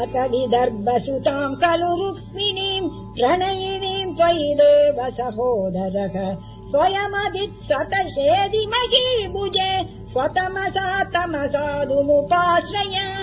ं खलु रुक्मिणीम् प्रणयिनीम् त्वयि देव सहोदरः। स्वयमधित्सतशेदि सत मही भुजे स्वतमसा तमसाधुमुपाश्रया